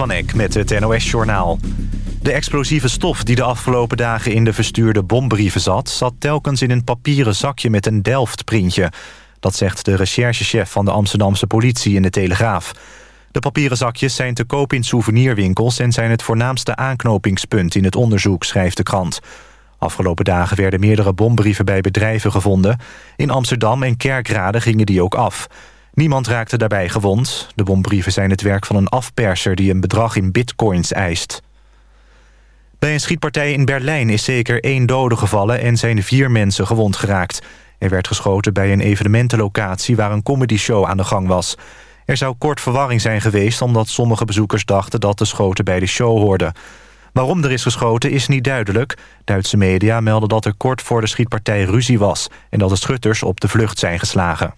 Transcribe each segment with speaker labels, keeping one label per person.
Speaker 1: van Eck met het NOS-journaal. De explosieve stof die de afgelopen dagen in de verstuurde bombrieven zat... zat telkens in een papieren zakje met een Delft-printje. Dat zegt de recherchechef van de Amsterdamse politie in de Telegraaf. De papieren zakjes zijn te koop in souvenirwinkels... en zijn het voornaamste aanknopingspunt in het onderzoek, schrijft de krant. Afgelopen dagen werden meerdere bombrieven bij bedrijven gevonden. In Amsterdam en Kerkrade gingen die ook af... Niemand raakte daarbij gewond. De bombrieven zijn het werk van een afperser die een bedrag in bitcoins eist. Bij een schietpartij in Berlijn is zeker één dode gevallen... en zijn vier mensen gewond geraakt. Er werd geschoten bij een evenementenlocatie... waar een comedyshow aan de gang was. Er zou kort verwarring zijn geweest... omdat sommige bezoekers dachten dat de schoten bij de show hoorden. Waarom er is geschoten is niet duidelijk. Duitse media melden dat er kort voor de schietpartij ruzie was... en dat de schutters op de vlucht zijn geslagen.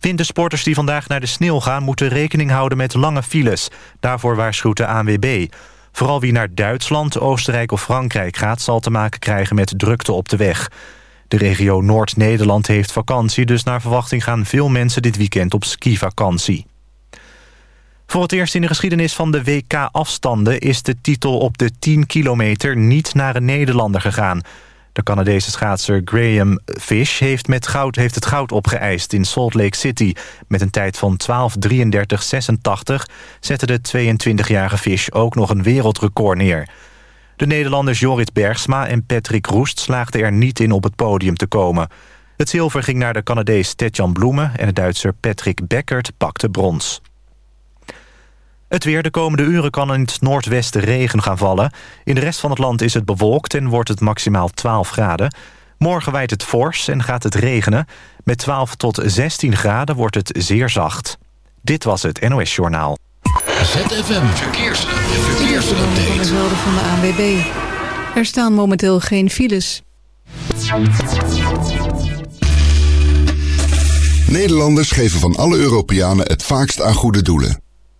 Speaker 1: Wintersporters die vandaag naar de sneeuw gaan... moeten rekening houden met lange files. Daarvoor waarschuwt de ANWB. Vooral wie naar Duitsland, Oostenrijk of Frankrijk gaat... zal te maken krijgen met drukte op de weg. De regio Noord-Nederland heeft vakantie... dus naar verwachting gaan veel mensen dit weekend op skivakantie. Voor het eerst in de geschiedenis van de WK-afstanden... is de titel op de 10 kilometer niet naar een Nederlander gegaan... De Canadese schaatser Graham Fish heeft, met goud, heeft het goud opgeëist in Salt Lake City. Met een tijd van 12.33.86 zette de 22-jarige Fish ook nog een wereldrecord neer. De Nederlanders Jorrit Bergsma en Patrick Roest slaagden er niet in op het podium te komen. Het zilver ging naar de Canadees Tetjan Bloemen en de Duitser Patrick Beckert pakte brons. Het weer de komende uren kan in het noordwesten regen gaan vallen. In de rest van het land is het bewolkt en wordt het maximaal 12 graden. Morgen wijdt het fors en gaat het regenen. Met 12 tot 16 graden wordt het zeer zacht. Dit was het NOS Journaal.
Speaker 2: ZFM Verkeers. Verkeersupdate.
Speaker 3: van de ANWB. Er staan momenteel geen files.
Speaker 4: Nederlanders geven van alle Europeanen het vaakst aan goede doelen.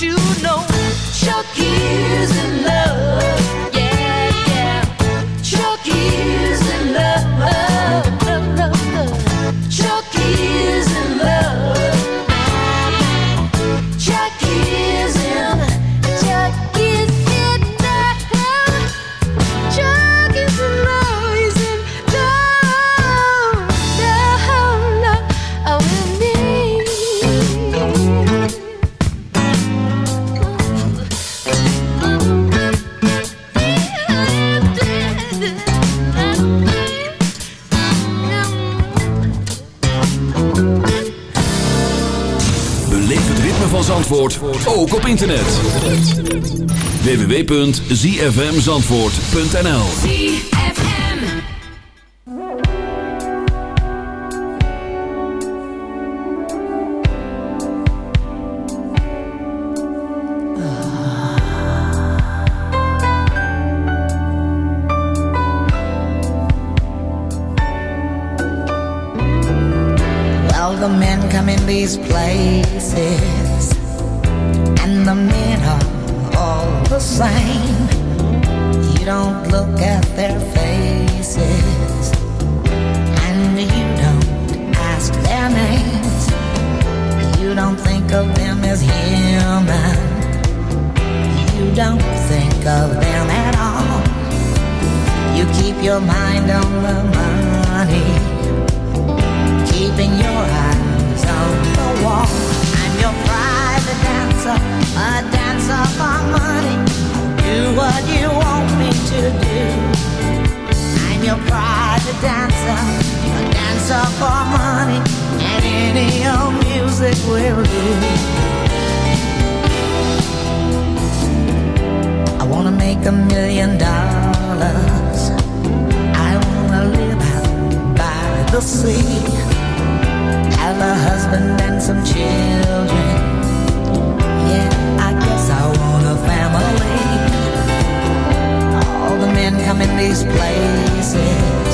Speaker 5: you know. Chuck is in
Speaker 6: love. ook op internet. www.zfmzandvoort.nl
Speaker 7: Well, the men come in these places such a dancer, a dancer for money, and any old music will do. I wanna make a million dollars. I wanna live out by the sea, have a husband and some children. Yeah, I guess I want a family all the men come in these places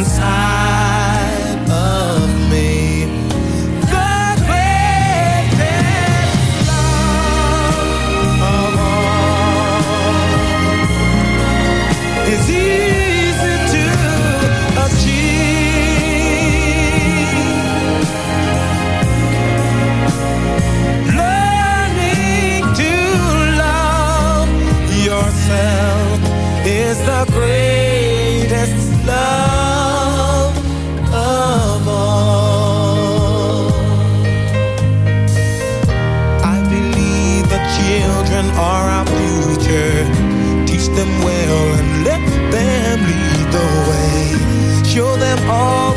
Speaker 8: inside.